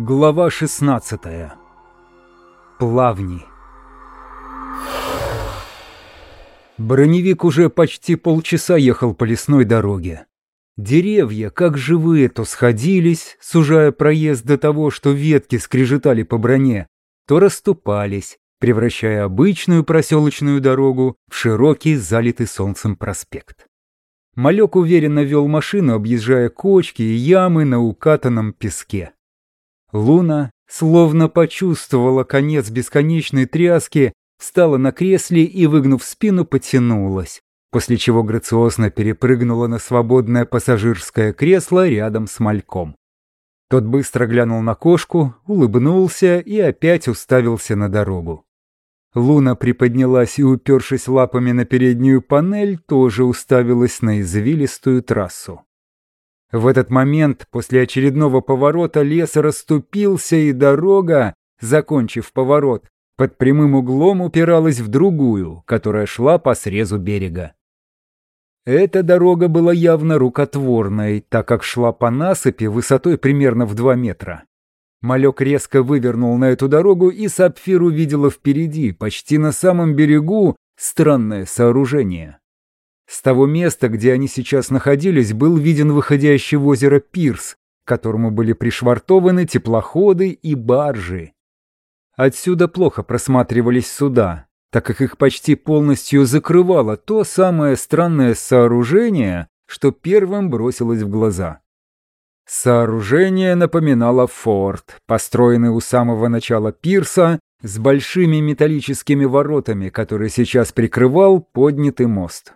Глава 16. Плавни. Броневик уже почти полчаса ехал по лесной дороге. Деревья, как живые, то сходились, сужая проезд до того, что ветки скрежетали по броне, то расступались, превращая обычную проселочную дорогу в широкий, залитый солнцем проспект. Малек уверенно вел машину, объезжая кочки и ямы на укатанном песке. Луна, словно почувствовала конец бесконечной тряски, встала на кресле и, выгнув спину, потянулась, после чего грациозно перепрыгнула на свободное пассажирское кресло рядом с мальком. Тот быстро глянул на кошку, улыбнулся и опять уставился на дорогу. Луна приподнялась и, упершись лапами на переднюю панель, тоже уставилась на извилистую трассу. В этот момент, после очередного поворота, лес расступился, и дорога, закончив поворот, под прямым углом упиралась в другую, которая шла по срезу берега. Эта дорога была явно рукотворной, так как шла по насыпи высотой примерно в 2 метра. Малек резко вывернул на эту дорогу, и Сапфир увидела впереди, почти на самом берегу, странное сооружение. С того места, где они сейчас находились, был виден выходящий в озеро пирс, к которому были пришвартованы теплоходы и баржи. Отсюда плохо просматривались суда, так как их почти полностью закрывало то самое странное сооружение, что первым бросилось в глаза. Сооружение напоминало форт, построенный у самого начала пирса с большими металлическими воротами, который сейчас прикрывал поднятый мост.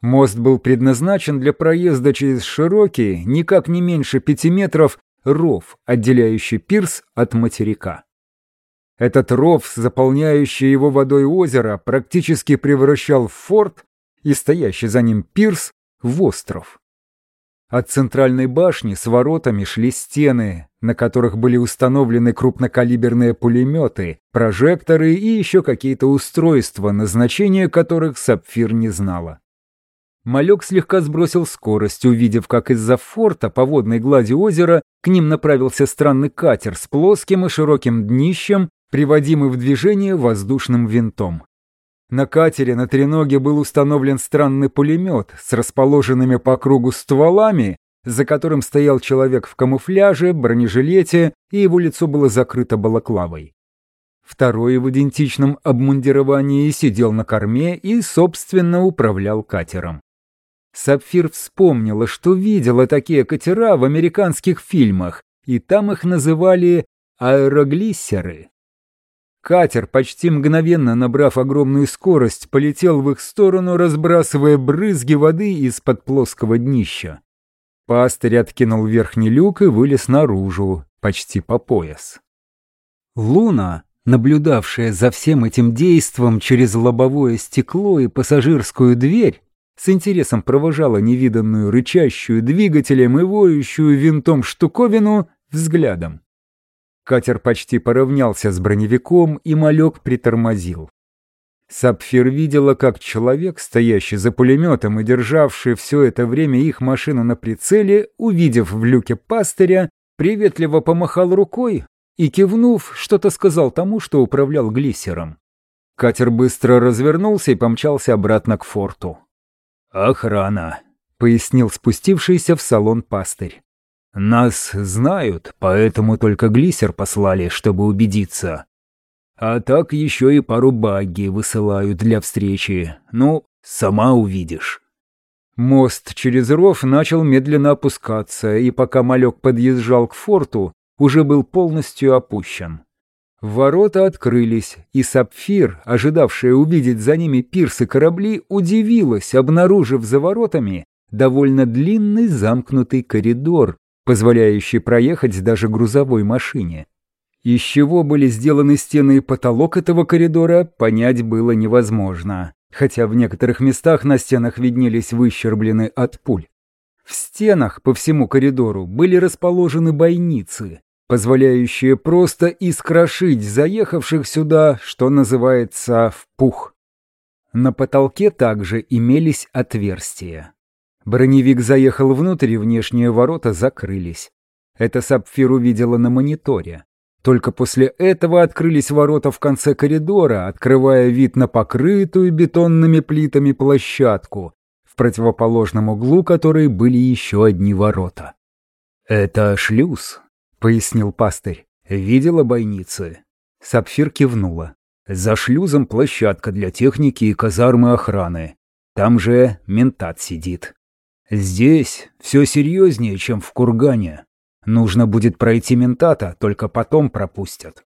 Мост был предназначен для проезда через широкий, никак не меньше пяти метров, ров, отделяющий пирс от материка. Этот ров, заполняющий его водой озеро, практически превращал форт и стоящий за ним пирс в остров. От центральной башни с воротами шли стены, на которых были установлены крупнокалиберные пулеметы, прожекторы и еще какие-то устройства, назначения которых Сапфир не знала. Малек слегка сбросил скорость, увидев, как из-за форта по водной глади озера к ним направился странный катер с плоским и широким днищем, приводимый в движение воздушным винтом. На катере на треноге был установлен странный пулемет с расположенными по кругу стволами, за которым стоял человек в камуфляже, бронежилете, и его лицо было закрыто балаклавой. Второй в идентичном обмундировании сидел на корме и, собственно, управлял катером. Сапфир вспомнила, что видела такие катера в американских фильмах, и там их называли аэроглиссеры. Катер, почти мгновенно набрав огромную скорость, полетел в их сторону, разбрасывая брызги воды из-под плоского днища. Пастырь откинул верхний люк и вылез наружу, почти по пояс. Луна, наблюдавшая за всем этим действом через лобовое стекло и пассажирскую дверь, с интересом провожала невиданную рычащую двигателем и воющую винтом штуковину взглядом. Катер почти поравнялся с броневиком, и малек притормозил. Сапфир видела, как человек, стоящий за пулеметом и державший все это время их машину на прицеле, увидев в люке пастыря, приветливо помахал рукой и, кивнув, что-то сказал тому, что управлял глиссером. Катер быстро развернулся и помчался обратно к форту. «Охрана», — пояснил спустившийся в салон пастырь. «Нас знают, поэтому только глиссер послали, чтобы убедиться. А так еще и пару багги высылают для встречи. Ну, сама увидишь». Мост через ров начал медленно опускаться, и пока малек подъезжал к форту, уже был полностью опущен. Ворота открылись, и Сапфир, ожидавшая увидеть за ними пирсы корабли, удивилась, обнаружив за воротами довольно длинный замкнутый коридор, позволяющий проехать даже грузовой машине. Из чего были сделаны стены и потолок этого коридора, понять было невозможно, хотя в некоторых местах на стенах виднелись выщерблены от пуль. В стенах по всему коридору были расположены бойницы, позволяющие просто искрошить заехавших сюда, что называется, в пух. На потолке также имелись отверстия. Броневик заехал внутрь, и внешние ворота закрылись. Это Сапфир увидела на мониторе. Только после этого открылись ворота в конце коридора, открывая вид на покрытую бетонными плитами площадку, в противоположном углу которой были еще одни ворота. «Это шлюз», — пояснил пастырь. «Видела бойницы?» Сапфир кивнула. «За шлюзом площадка для техники и казармы охраны. Там же ментат сидит. Здесь все серьезнее, чем в кургане. Нужно будет пройти ментата, только потом пропустят.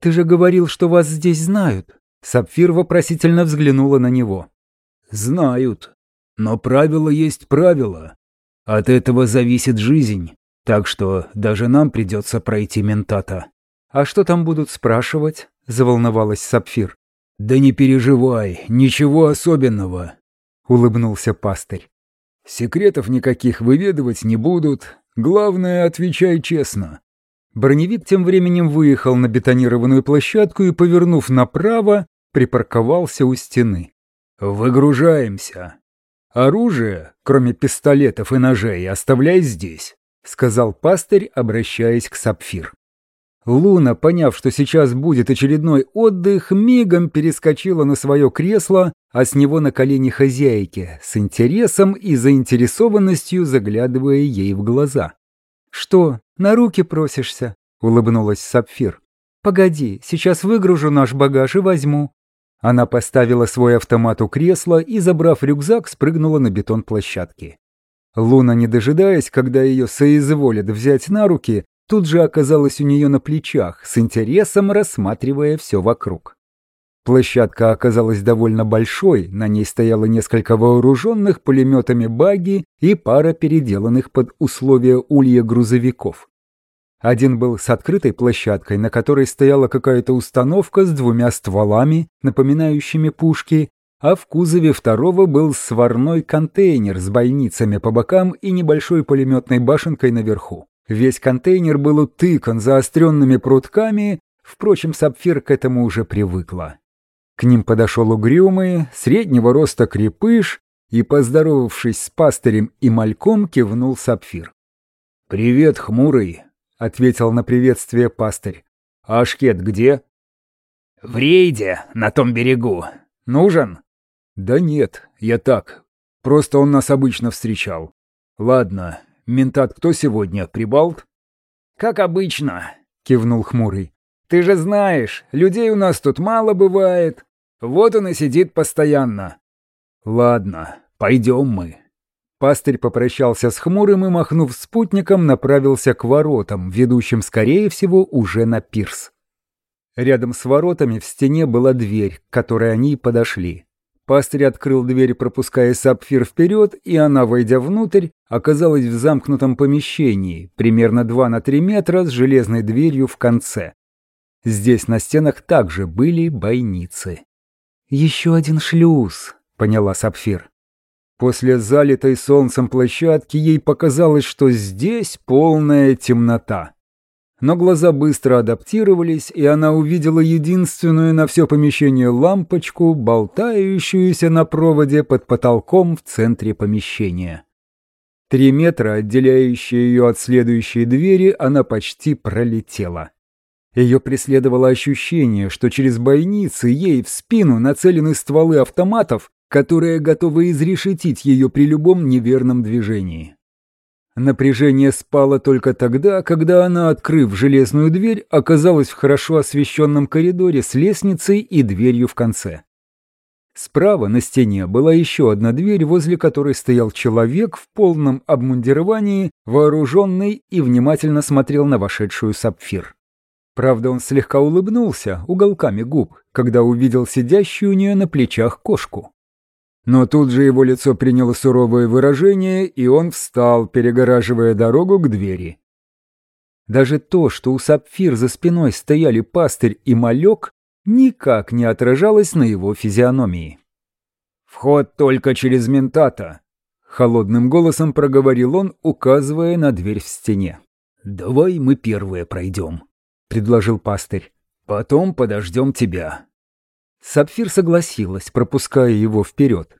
Ты же говорил, что вас здесь знают. Сапфир вопросительно взглянула на него. Знают. Но правило есть правило. От этого зависит жизнь. Так что даже нам придется пройти ментата. А что там будут спрашивать? Заволновалась Сапфир. Да не переживай, ничего особенного. Улыбнулся пастырь. Секретов никаких выведывать не будут, Главное, отвечай честно». Броневик тем временем выехал на бетонированную площадку и, повернув направо, припарковался у стены. «Выгружаемся. Оружие, кроме пистолетов и ножей, оставляй здесь», — сказал пастырь, обращаясь к Сапфир. Луна, поняв, что сейчас будет очередной отдых, мигом перескочила на свое кресло, а с него на колени хозяйки, с интересом и заинтересованностью заглядывая ей в глаза. «Что, на руки просишься?» — улыбнулась Сапфир. «Погоди, сейчас выгружу наш багаж и возьму». Она поставила свой автомат у кресла и, забрав рюкзак, спрыгнула на бетон площадки. Луна, не дожидаясь, когда ее соизволят взять на руки, тут же оказалась у нее на плечах, с интересом рассматривая все вокруг. Площадка оказалась довольно большой, на ней стояло несколько вооруженных пулеметами баги и пара переделанных под условия улья грузовиков. Один был с открытой площадкой, на которой стояла какая-то установка с двумя стволами, напоминающими пушки, а в кузове второго был сварной контейнер с бойницами по бокам и небольшой пулеметной башенкой наверху. Весь контейнер был утыкан заостренными прутками, впрочем, Сапфир к этому уже привыкла. К ним подошел угрюмый, среднего роста крепыш и, поздоровавшись с пастырем и мальком, кивнул Сапфир. «Привет, хмурый», — ответил на приветствие пастырь. «А Ашкет где?» «В рейде, на том берегу. Нужен?» «Да нет, я так. Просто он нас обычно встречал. Ладно, Ментат кто сегодня, Прибалт?» «Как обычно», — кивнул Хмурый. «Ты же знаешь, людей у нас тут мало бывает. Вот он и сидит постоянно». «Ладно, пойдем мы». Пастырь попрощался с Хмурым и, махнув спутником, направился к воротам, ведущим, скорее всего, уже на пирс. Рядом с воротами в стене была дверь, к которой они подошли. Пастырь открыл дверь, пропуская сапфир вперед, и она, войдя внутрь, оказалась в замкнутом помещении, примерно 2 на 3 метра, с железной дверью в конце. Здесь на стенах также были бойницы. «Еще один шлюз», — поняла Сапфир. После залитой солнцем площадки ей показалось, что здесь полная темнота но глаза быстро адаптировались, и она увидела единственную на все помещение лампочку, болтающуюся на проводе под потолком в центре помещения. Три метра, отделяющие ее от следующей двери, она почти пролетела. Ее преследовало ощущение, что через бойницы ей в спину нацелены стволы автоматов, которые готовы изрешетить ее при любом неверном движении. Напряжение спало только тогда, когда она, открыв железную дверь, оказалась в хорошо освещенном коридоре с лестницей и дверью в конце. Справа на стене была еще одна дверь, возле которой стоял человек в полном обмундировании, вооруженный и внимательно смотрел на вошедшую сапфир. Правда, он слегка улыбнулся уголками губ, когда увидел сидящую у нее на плечах кошку. Но тут же его лицо приняло суровое выражение, и он встал, перегораживая дорогу к двери. Даже то, что у Сапфир за спиной стояли пастырь и малек, никак не отражалось на его физиономии. «Вход только через ментата», — холодным голосом проговорил он, указывая на дверь в стене. «Давай мы первые пройдем», — предложил пастырь. «Потом подождем тебя». Сапфир согласилась, пропуская его вперед.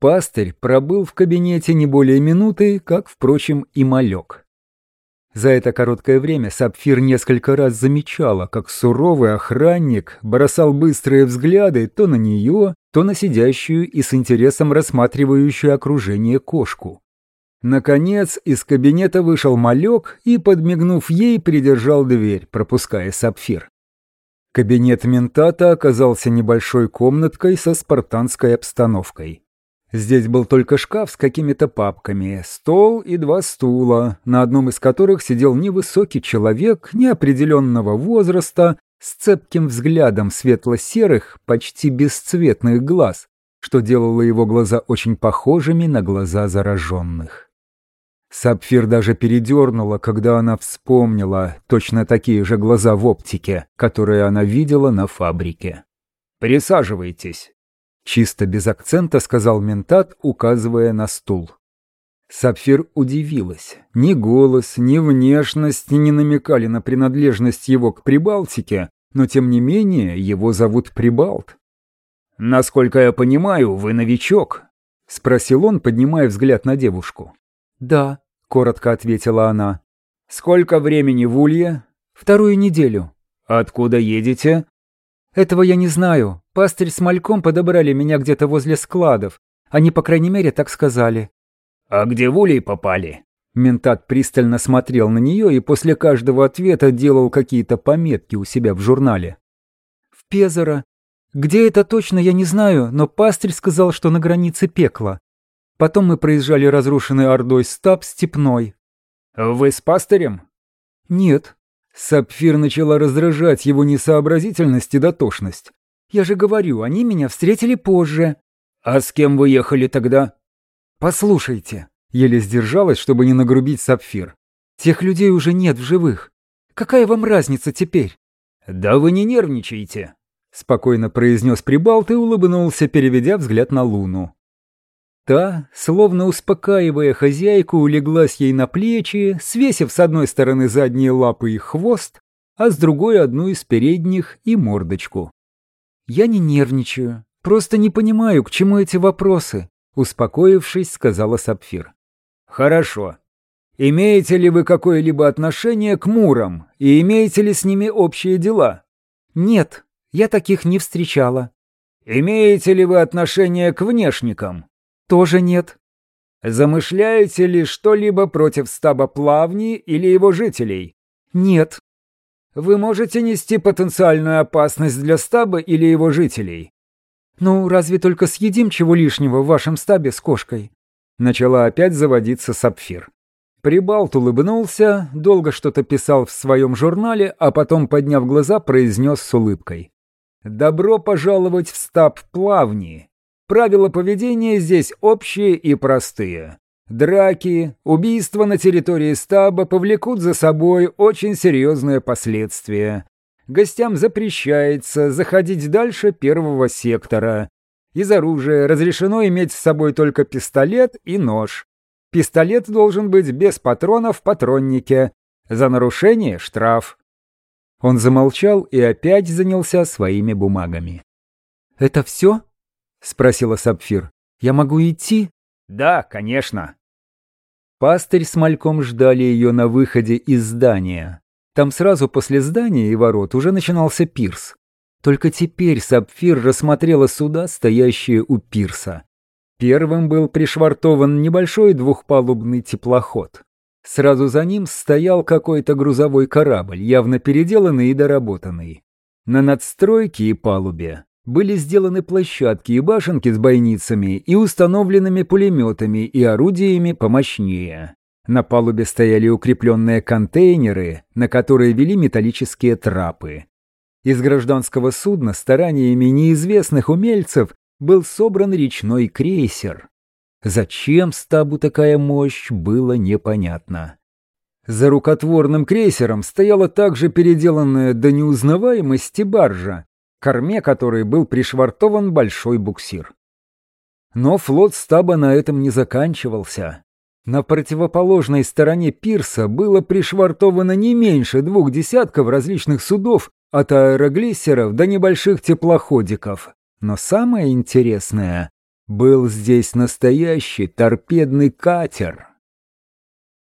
Пастырь пробыл в кабинете не более минуты, как, впрочем, и малек. За это короткое время Сапфир несколько раз замечала, как суровый охранник бросал быстрые взгляды то на нее, то на сидящую и с интересом рассматривающую окружение кошку. Наконец из кабинета вышел малек и, подмигнув ей, придержал дверь, пропуская Сапфир. Кабинет ментата оказался небольшой комнаткой со спартанской обстановкой. Здесь был только шкаф с какими-то папками, стол и два стула, на одном из которых сидел невысокий человек неопределенного возраста с цепким взглядом светло-серых, почти бесцветных глаз, что делало его глаза очень похожими на глаза зараженных. Сапфир даже передернула, когда она вспомнила точно такие же глаза в оптике, которые она видела на фабрике. «Присаживайтесь», Чисто без акцента сказал ментат, указывая на стул. Сапфир удивилась. Ни голос, ни внешность не намекали на принадлежность его к Прибалтике, но тем не менее его зовут Прибалт. «Насколько я понимаю, вы новичок?» — спросил он, поднимая взгляд на девушку. «Да», — коротко ответила она. «Сколько времени в Улье?» «Вторую неделю». «Откуда едете?» «Этого я не знаю. Пастырь с мальком подобрали меня где-то возле складов. Они, по крайней мере, так сказали». «А где в улей попали?» Ментат пристально смотрел на нее и после каждого ответа делал какие-то пометки у себя в журнале. «В Пезаро. Где это точно, я не знаю, но пастырь сказал, что на границе пекла. Потом мы проезжали разрушенный Ордой стаб степной». «Вы с пастырем?» «Нет». Сапфир начала раздражать его несообразительность и дотошность. Я же говорю, они меня встретили позже. А с кем вы ехали тогда? Послушайте. Еле сдержалась, чтобы не нагрубить сапфир. Тех людей уже нет в живых. Какая вам разница теперь? Да вы не нервничайте. Спокойно произнес Прибалт и улыбнулся, переведя взгляд на Луну. Та, словно успокаивая хозяйку, улеглась ей на плечи, свесив с одной стороны задние лапы и хвост, а с другой одну из передних и мордочку. «Я не нервничаю. Просто не понимаю, к чему эти вопросы», — успокоившись, сказала Сапфир. «Хорошо. Имеете ли вы какое-либо отношение к Мурам и имеете ли с ними общие дела?» «Нет, я таких не встречала». «Имеете ли вы отношение к внешникам?» «Тоже нет». «Замышляете ли что-либо против стаба Плавни или его жителей?» «Нет». Вы можете нести потенциальную опасность для стаба или его жителей. Ну, разве только съедим чего лишнего в вашем стабе с кошкой? Начала опять заводиться Сапфир. Прибалт улыбнулся, долго что-то писал в своем журнале, а потом, подняв глаза, произнес с улыбкой. «Добро пожаловать в стаб Плавни. Правила поведения здесь общие и простые. Драки, убийства на территории стаба повлекут за собой очень серьезные последствия. Гостям запрещается заходить дальше первого сектора. Из оружия разрешено иметь с собой только пистолет и нож. Пистолет должен быть без патронов в патроннике. За нарушение штраф. Он замолчал и опять занялся своими бумагами. «Это все?» — спросила Сапфир. «Я могу идти?» «Да, конечно», Пастырь с мальком ждали ее на выходе из здания. Там сразу после здания и ворот уже начинался пирс. Только теперь Сапфир рассмотрела суда, стоящие у пирса. Первым был пришвартован небольшой двухпалубный теплоход. Сразу за ним стоял какой-то грузовой корабль, явно переделанный и доработанный. На надстройке и палубе были сделаны площадки и башенки с бойницами и установленными пулеметами и орудиями помощнее. На палубе стояли укрепленные контейнеры, на которые вели металлические трапы. Из гражданского судна стараниями неизвестных умельцев был собран речной крейсер. Зачем стабу такая мощь, было непонятно. За рукотворным крейсером стояла также переделанная до неузнаваемости баржа, корме которой был пришвартован большой буксир. Но флот стаба на этом не заканчивался. На противоположной стороне пирса было пришвартовано не меньше двух десятков различных судов, от аэроглиссеров до небольших теплоходиков. Но самое интересное, был здесь настоящий торпедный катер.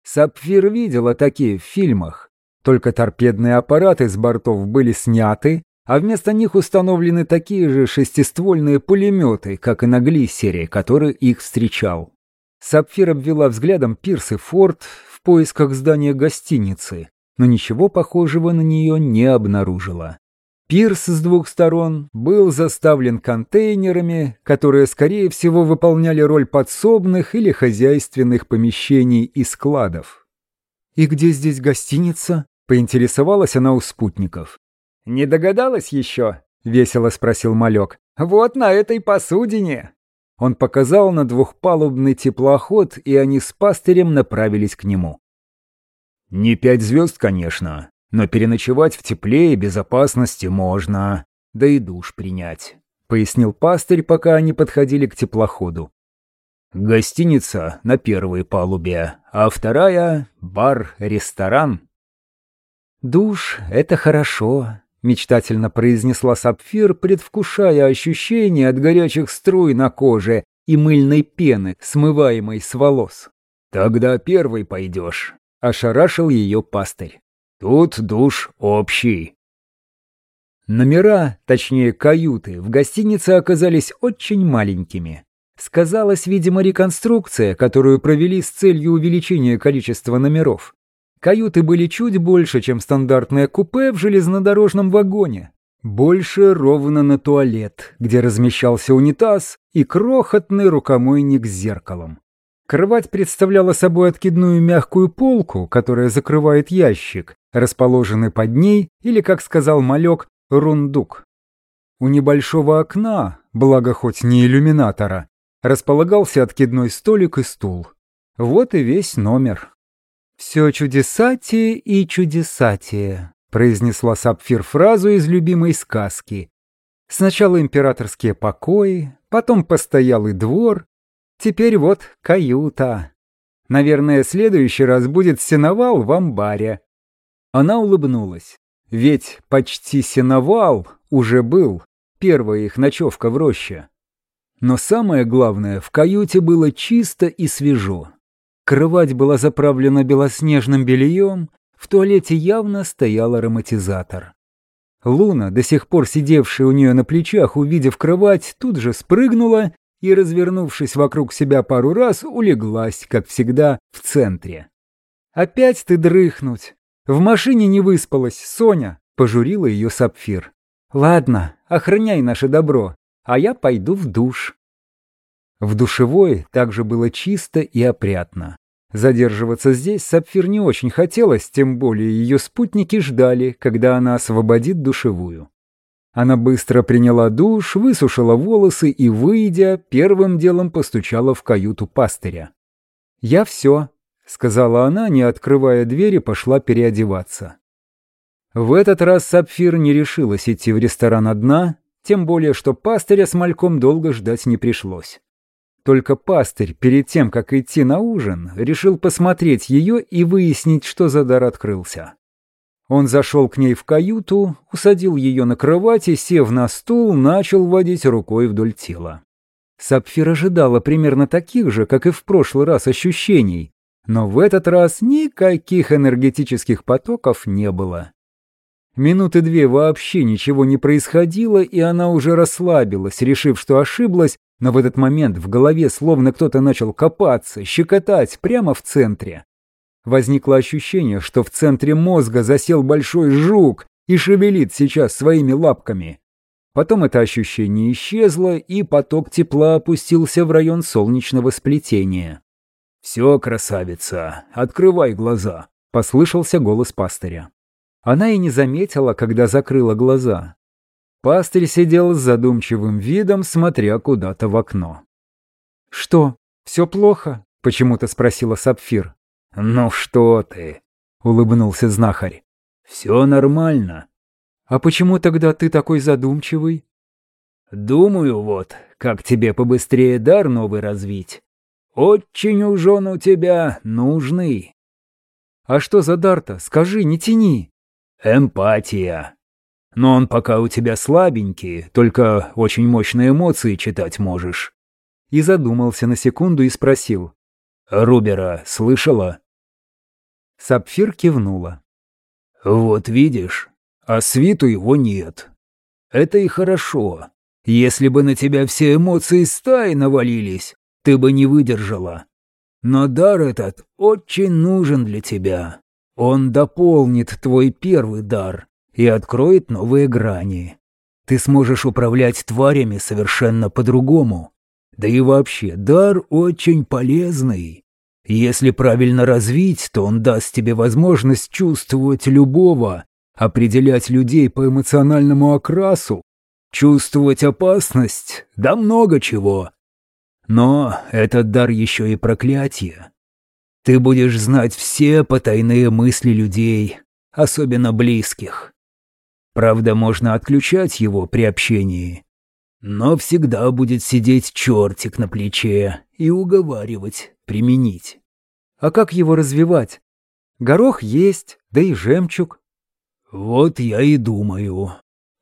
Сапфир видела такие в фильмах. Только торпедные аппараты с бортов были сняты, а вместо них установлены такие же шестиствольные пулеметы, как и на глиссере, который их встречал. Сапфир обвела взглядом пирс и форт в поисках здания гостиницы, но ничего похожего на нее не обнаружила. Пирс с двух сторон был заставлен контейнерами, которые, скорее всего, выполняли роль подсобных или хозяйственных помещений и складов. «И где здесь гостиница?» — поинтересовалась она у спутников. «Не догадалась еще?» — весело спросил малек. «Вот на этой посудине!» Он показал на двухпалубный теплоход, и они с пастырем направились к нему. «Не пять звезд, конечно, но переночевать в тепле и безопасности можно, да и душ принять», — пояснил пастырь, пока они подходили к теплоходу. «Гостиница на первой палубе, а вторая — бар-ресторан». «Душ — это хорошо», — мечтательно произнесла Сапфир, предвкушая ощущение от горячих струй на коже и мыльной пены, смываемой с волос. «Тогда первый пойдешь», — ошарашил ее пастырь. «Тут душ общий». Номера, точнее каюты, в гостинице оказались очень маленькими. Сказалась, видимо, реконструкция, которую провели с целью увеличения количества номеров. Каюты были чуть больше, чем стандартное купе в железнодорожном вагоне. Больше ровно на туалет, где размещался унитаз и крохотный рукомойник с зеркалом. Кровать представляла собой откидную мягкую полку, которая закрывает ящик, расположенный под ней, или, как сказал малек, рундук. У небольшого окна, благо хоть не иллюминатора, располагался откидной столик и стул. Вот и весь номер. «Все чудесатие и чудесатие», — произнесла Сапфир фразу из любимой сказки. «Сначала императорские покои, потом постоялый двор, теперь вот каюта. Наверное, следующий раз будет сеновал в амбаре». Она улыбнулась. Ведь почти сеновал уже был, первая их ночевка в роще. Но самое главное, в каюте было чисто и свежо. Кровать была заправлена белоснежным бельем, в туалете явно стоял ароматизатор. Луна, до сих пор сидевшая у нее на плечах, увидев кровать, тут же спрыгнула и, развернувшись вокруг себя пару раз, улеглась, как всегда, в центре. «Опять ты дрыхнуть! В машине не выспалась, Соня!» — пожурила ее Сапфир. «Ладно, охраняй наше добро, а я пойду в душ». В душевой также было чисто и опрятно. Задерживаться здесь Сапфир не очень хотелось, тем более ее спутники ждали, когда она освободит душевую. Она быстро приняла душ, высушила волосы и, выйдя, первым делом постучала в каюту пастыря. «Я все», — сказала она, не открывая двери, пошла переодеваться. В этот раз Сапфир не решилась идти в ресторан одна, тем более, что пастыря с мальком долго ждать не пришлось. Только пастырь, перед тем, как идти на ужин, решил посмотреть ее и выяснить, что за дар открылся. Он зашел к ней в каюту, усадил ее на кровати, сев на стул, начал водить рукой вдоль тела. Сапфир ожидала примерно таких же, как и в прошлый раз, ощущений, но в этот раз никаких энергетических потоков не было. Минуты две вообще ничего не происходило, и она уже расслабилась, решив, что ошиблась, но в этот момент в голове словно кто-то начал копаться, щекотать прямо в центре. Возникло ощущение, что в центре мозга засел большой жук и шевелит сейчас своими лапками. Потом это ощущение исчезло, и поток тепла опустился в район солнечного сплетения. «Все, красавица, открывай глаза», — послышался голос пастыря. Она и не заметила, когда закрыла глаза. Пастырь сидел с задумчивым видом, смотря куда-то в окно. «Что, все плохо?» — почему-то спросила Сапфир. «Ну что ты?» — улыбнулся знахарь. «Все нормально». «А почему тогда ты такой задумчивый?» «Думаю вот, как тебе побыстрее дар новый развить. Очень уж он у тебя нужный». «А что за дар-то? Скажи, не тяни». «Эмпатия но он пока у тебя слабенький, только очень мощные эмоции читать можешь». И задумался на секунду и спросил. «Рубера слышала?» Сапфир кивнула. «Вот видишь, а свиту его нет. Это и хорошо. Если бы на тебя все эмоции стаи навалились, ты бы не выдержала. Но дар этот очень нужен для тебя. Он дополнит твой первый дар и откроет новые грани. Ты сможешь управлять тварями совершенно по-другому. Да и вообще, дар очень полезный. Если правильно развить, то он даст тебе возможность чувствовать любого, определять людей по эмоциональному окрасу, чувствовать опасность, да много чего. Но этот дар еще и проклятие. Ты будешь знать все потайные мысли людей, особенно близких. Правда, можно отключать его при общении. Но всегда будет сидеть чертик на плече и уговаривать применить. А как его развивать? Горох есть, да и жемчуг. Вот я и думаю.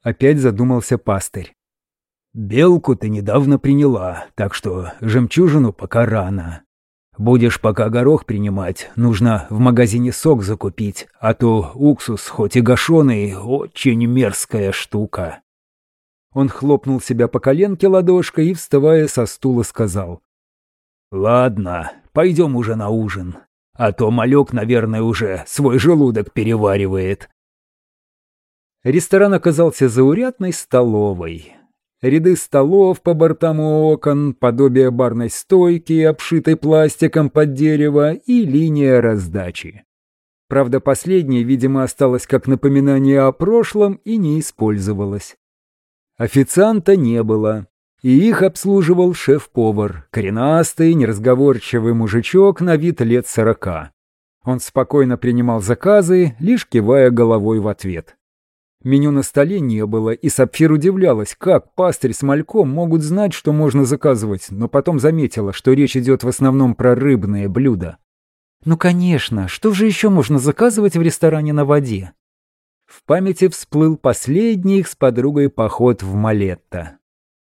Опять задумался пастырь. Белку ты недавно приняла, так что жемчужину пока рано. Будешь пока горох принимать, нужно в магазине сок закупить, а то уксус, хоть и гашеный, очень мерзкая штука. Он хлопнул себя по коленке ладошкой и, вставая со стула, сказал. «Ладно, пойдем уже на ужин, а то малек, наверное, уже свой желудок переваривает». Ресторан оказался заурядной столовой. Ряды столов по бортам окон, подобие барной стойки, обшитой пластиком под дерево и линия раздачи. Правда, последняя, видимо, осталась как напоминание о прошлом и не использовалась. Официанта не было, и их обслуживал шеф-повар, коренастый, неразговорчивый мужичок на вид лет сорока. Он спокойно принимал заказы, лишь кивая головой в ответ. Меню на столе не было, и Сапфир удивлялась, как пастырь с мальком могут знать, что можно заказывать, но потом заметила, что речь идет в основном про рыбные блюда. Ну, конечно, что же еще можно заказывать в ресторане на воде? В памяти всплыл последний их с подругой поход в Малетто.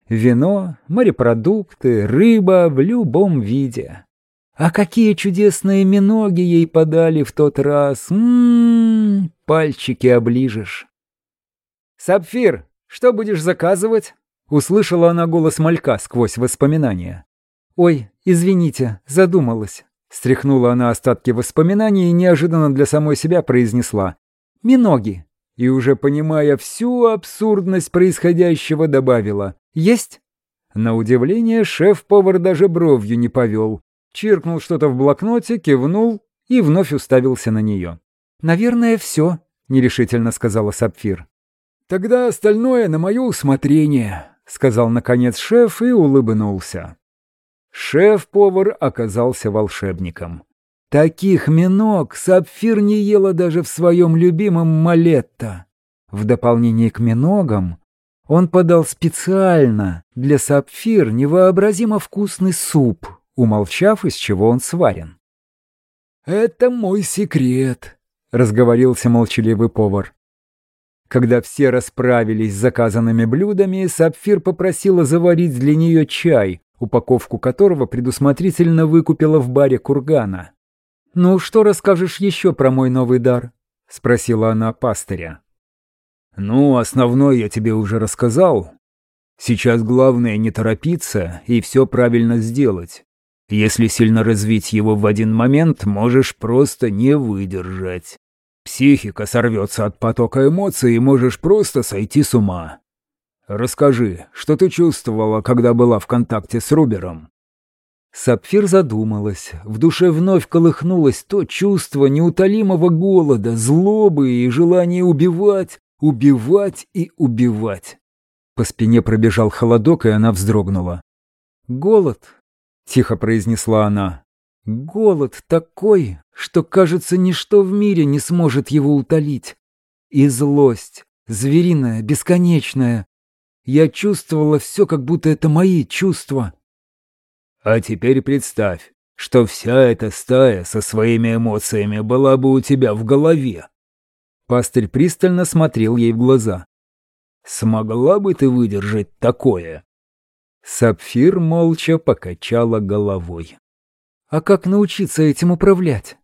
Вино, морепродукты, рыба в любом виде. А какие чудесные миноги ей подали в тот раз. Ммм, пальчики оближешь. «Сапфир, что будешь заказывать?» Услышала она голос малька сквозь воспоминания. «Ой, извините, задумалась». Стряхнула она остатки воспоминаний и неожиданно для самой себя произнесла. «Миноги». И уже понимая всю абсурдность происходящего, добавила. «Есть?» На удивление шеф-повар даже бровью не повел. Чиркнул что-то в блокноте, кивнул и вновь уставился на нее. «Наверное, все», — нерешительно сказала Сапфир. «Тогда остальное на мое усмотрение», — сказал наконец шеф и улыбнулся. Шеф-повар оказался волшебником. Таких миног Сапфир не ела даже в своем любимом Малетто. В дополнение к миногам он подал специально для Сапфир невообразимо вкусный суп, умолчав, из чего он сварен. «Это мой секрет», — разговорился молчаливый повар. Когда все расправились с заказанными блюдами, Сапфир попросила заварить для нее чай, упаковку которого предусмотрительно выкупила в баре Кургана. «Ну, что расскажешь еще про мой новый дар?» — спросила она пастыря. «Ну, основной я тебе уже рассказал. Сейчас главное не торопиться и все правильно сделать. Если сильно развить его в один момент, можешь просто не выдержать. Психика сорвется от потока эмоций и можешь просто сойти с ума. Расскажи, что ты чувствовала, когда была в контакте с Рубером?» Сапфир задумалась. В душе вновь колыхнулось то чувство неутолимого голода, злобы и желания убивать, убивать и убивать. По спине пробежал холодок, и она вздрогнула. «Голод», — тихо произнесла она, — «голод такой, что, кажется, ничто в мире не сможет его утолить. И злость, звериная, бесконечная. Я чувствовала все, как будто это мои чувства. А теперь представь, что вся эта стая со своими эмоциями была бы у тебя в голове. Пастырь пристально смотрел ей в глаза. Смогла бы ты выдержать такое? Сапфир молча покачала головой. А как научиться этим управлять?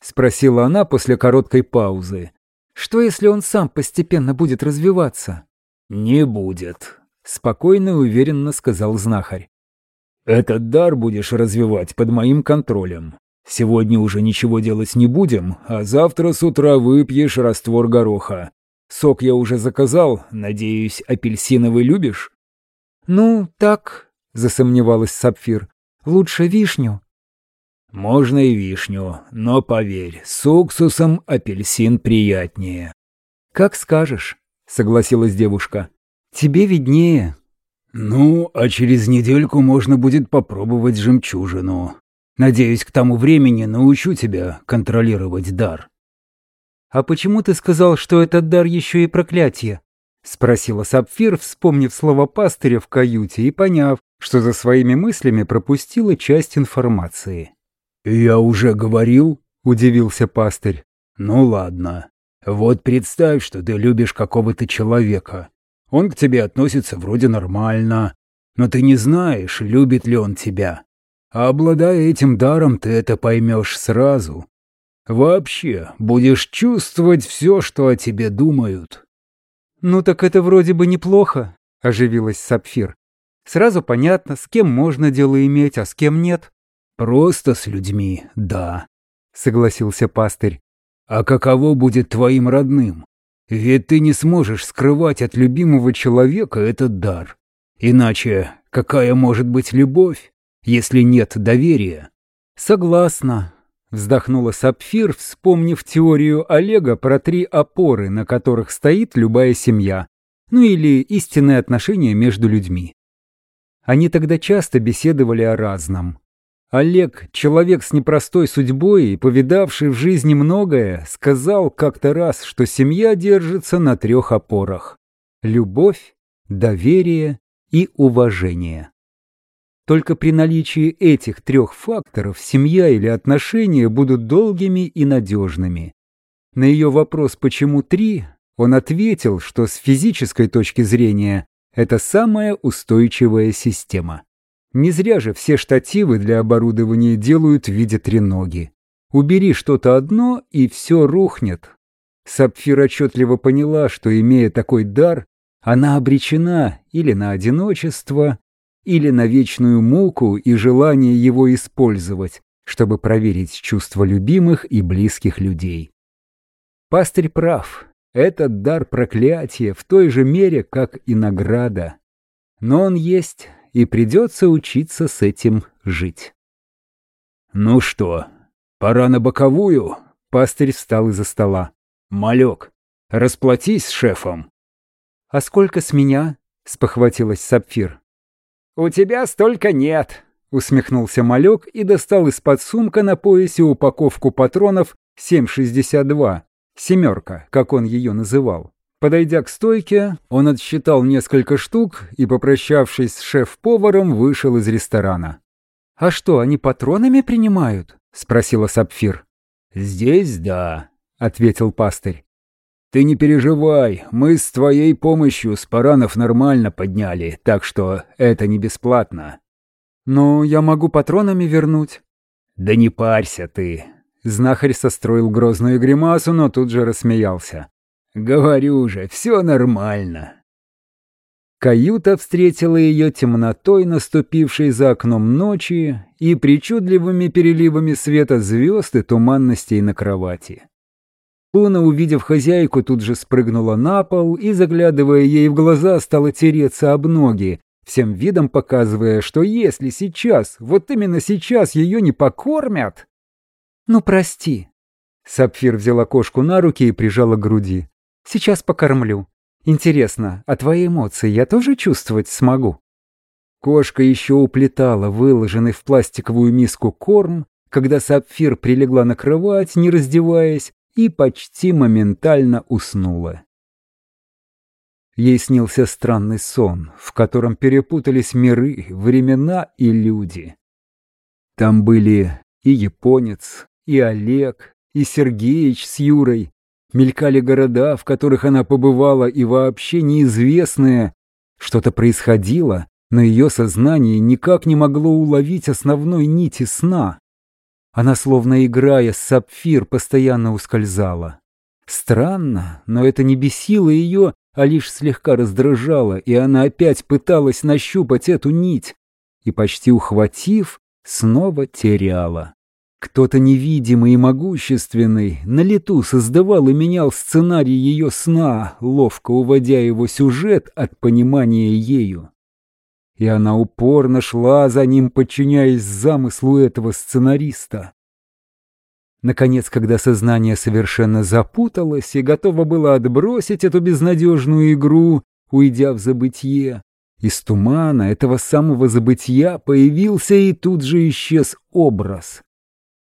— спросила она после короткой паузы. «Что, если он сам постепенно будет развиваться?» «Не будет», — спокойно и уверенно сказал знахарь. «Этот дар будешь развивать под моим контролем. Сегодня уже ничего делать не будем, а завтра с утра выпьешь раствор гороха. Сок я уже заказал, надеюсь, апельсиновый любишь?» «Ну, так», — засомневалась Сапфир. «Лучше вишню». «Можно и вишню, но поверь, с уксусом апельсин приятнее». «Как скажешь», — согласилась девушка. «Тебе виднее». «Ну, а через недельку можно будет попробовать жемчужину. Надеюсь, к тому времени научу тебя контролировать дар». «А почему ты сказал, что этот дар еще и проклятие?» — спросила Сапфир, вспомнив слова пастыря в каюте и поняв, что за своими мыслями пропустила часть информации. «Я уже говорил?» — удивился пастырь. «Ну ладно. Вот представь, что ты любишь какого-то человека. Он к тебе относится вроде нормально, но ты не знаешь, любит ли он тебя. А обладая этим даром, ты это поймешь сразу. Вообще, будешь чувствовать все, что о тебе думают». «Ну так это вроде бы неплохо», — оживилась Сапфир. «Сразу понятно, с кем можно дело иметь, а с кем нет». «Просто с людьми, да», — согласился пастырь. «А каково будет твоим родным? Ведь ты не сможешь скрывать от любимого человека этот дар. Иначе какая может быть любовь, если нет доверия?» «Согласна», — вздохнула Сапфир, вспомнив теорию Олега про три опоры, на которых стоит любая семья, ну или истинные отношения между людьми. Они тогда часто беседовали о разном. Олег, человек с непростой судьбой и повидавший в жизни многое, сказал как-то раз, что семья держится на трех опорах – любовь, доверие и уважение. Только при наличии этих трех факторов семья или отношения будут долгими и надежными. На ее вопрос «почему три?» он ответил, что с физической точки зрения это самая устойчивая система. Не зря же все штативы для оборудования делают в виде треноги. Убери что-то одно, и все рухнет. Сапфир отчетливо поняла, что, имея такой дар, она обречена или на одиночество, или на вечную муку и желание его использовать, чтобы проверить чувства любимых и близких людей. Пастырь прав. Этот дар проклятия в той же мере, как и награда. Но он есть, и придется учиться с этим жить. «Ну что, пора на боковую?» Пастырь встал из-за стола. «Малек, расплатись с шефом». «А сколько с меня?» — спохватилась Сапфир. «У тебя столько нет», — усмехнулся Малек и достал из-под сумка на поясе упаковку патронов 7,62, «семерка», как он ее называл. Подойдя к стойке, он отсчитал несколько штук и, попрощавшись с шеф-поваром, вышел из ресторана. «А что, они патронами принимают?» — спросила Сапфир. «Здесь да», — ответил пастырь. «Ты не переживай, мы с твоей помощью спаранов нормально подняли, так что это не бесплатно». «Но я могу патронами вернуть». «Да не парься ты». Знахарь состроил грозную гримасу, но тут же рассмеялся. Говорю же, все нормально. Каюта встретила ее темнотой, наступившей за окном ночи, и причудливыми переливами света звезд и туманностей на кровати. Луна, увидев хозяйку, тут же спрыгнула на пол и, заглядывая ей в глаза, стала тереться об ноги, всем видом показывая, что если сейчас, вот именно сейчас ее не покормят... «Ну, прости». Сапфир взяла кошку на руки и прижала к груди. Сейчас покормлю. Интересно, а твои эмоции я тоже чувствовать смогу?» Кошка еще уплетала выложенный в пластиковую миску корм, когда сапфир прилегла на кровать, не раздеваясь, и почти моментально уснула. Ей снился странный сон, в котором перепутались миры, времена и люди. Там были и японец, и Олег, и Сергеич с Юрой, Мелькали города, в которых она побывала, и вообще неизвестные. Что-то происходило, но ее сознание никак не могло уловить основной нити сна. Она, словно играя с сапфир, постоянно ускользала. Странно, но это не бесило ее, а лишь слегка раздражало, и она опять пыталась нащупать эту нить, и, почти ухватив, снова теряла. Кто-то невидимый и могущественный на лету создавал и менял сценарий ее сна, ловко уводя его сюжет от понимания ею. И она упорно шла за ним, подчиняясь замыслу этого сценариста. Наконец, когда сознание совершенно запуталось и готово было отбросить эту безнадежную игру, уйдя в забытье, из тумана этого самого забытья появился и тут же исчез образ.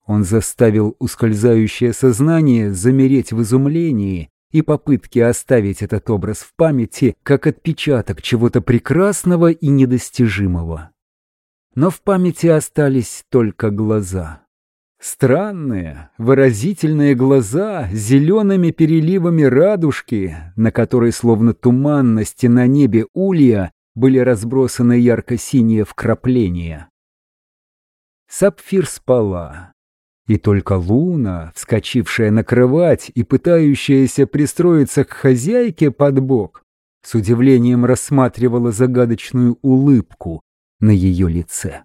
Он заставил ускользающее сознание замереть в изумлении и попытке оставить этот образ в памяти как отпечаток чего-то прекрасного и недостижимого. Но в памяти остались только глаза. Странные, выразительные глаза с зелеными переливами радужки, на которой словно туманности на небе улья были разбросаны ярко-синие вкрапления. Сапфир спала, и только Луна, вскочившая на кровать и пытающаяся пристроиться к хозяйке под бок, с удивлением рассматривала загадочную улыбку на ее лице.